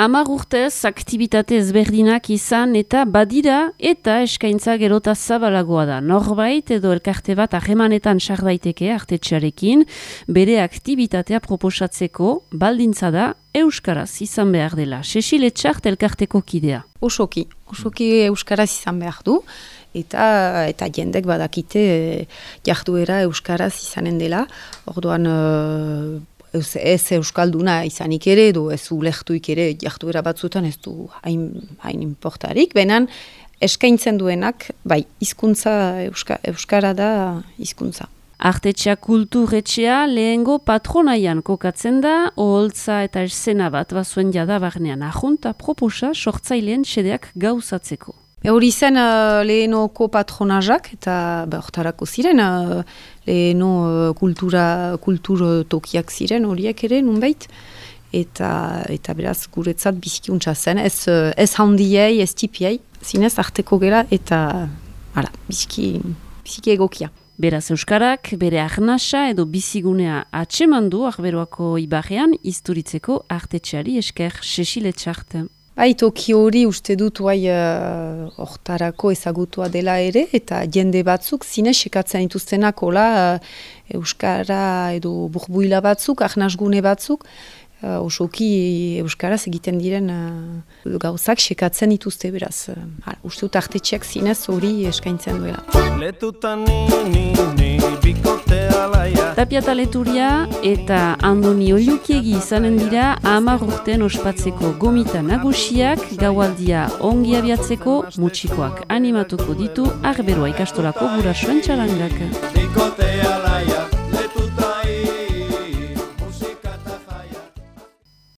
Amar urtez, aktivitate ezberdinak izan eta badira eta eskaintza gerota zabalagoa da. Norbait edo elkarte bat ahemanetan sardaiteke artetxarekin, bere aktivitatea proposatzeko baldintza da Euskaraz izan behar dela. Cecile Txart elkarteko kidea. Osoki, osoki Euskaraz izan behar du eta eta jendek badakite e, jarduera Euskaraz izanen dela. Orduan ez, ez euskalduna izanik ere edo ez ulektuik ere jartuera batzutan ez du hain, hain importarik, benan eskaintzen duenak, bai, hizkuntza euska, euskara da hizkuntza. Artetxea kulturretxea lehengo patronaian kokatzen da, oholtza eta esena bat bazuen jada barnean ahunta proposa sortzaileen sedeak gauzatzeko. Hori zen uh, lehenoko patronajak eta behortarako ziren, uh, leheno uh, kultura, kultur tokiak ziren horiek ere, nunbait. Eta, eta beraz guretzat bizkiuntza zen, ez, ez handiei, ez tipiei, zinez arteko gela eta ara, bizki, bizki egokia. Beraz Euskarak, bere arnasa edo bizigunea atsemandu arberoako ibarrean, isturitzeko artetxeari esker sesiletxarten. Bai, toki hori uste dut bai hortarako ezagutua dela ere, eta jende batzuk zine sekatzen dituztenak hola Euskara edo burbuila batzuk, ahnasgune batzuk, uh, osoki Euskaraz egiten diren uh, gauzak sekatzen dituzte beraz. Uh, uste dut artetxeak zinez hori eskaintzen duela. Letutan ni, ni, Tapia taleturia eta andoni oliukiegi izanen dira amar urten ospatzeko gomita nagusiak, gaualdia ongi abiatzeko, mutxikoak animatuko ditu, arberoa ikastolako gura txalangak.